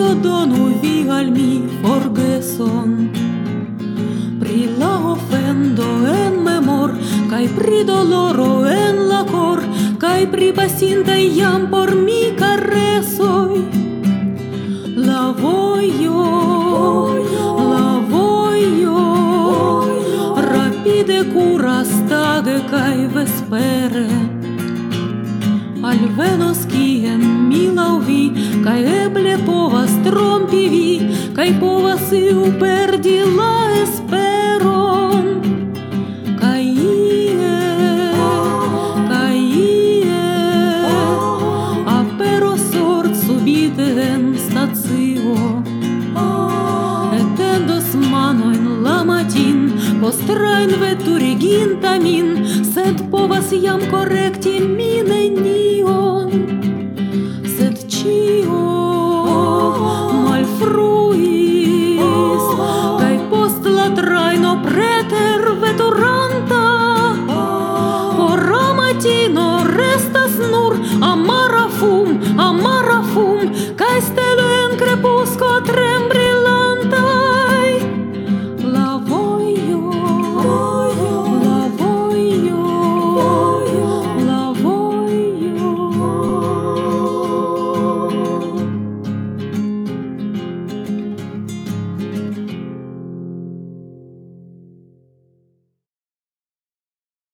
io donu vi al mi forgeson. Pri la ofendo en memor Kai pri doloro en la cor Kai pri pasinta iam por mi karesoj la voio la voio rapide curas tage kai vespere. Alvenos kien mila kai po povas iu perdi la esperon. Kaj ie, kaj ie pero sort subite en stacio. Etendos manojn la matin Postrajn veturiginta min Sed povas jam korekti mi nenion. Sed ĉio malfrue fluir.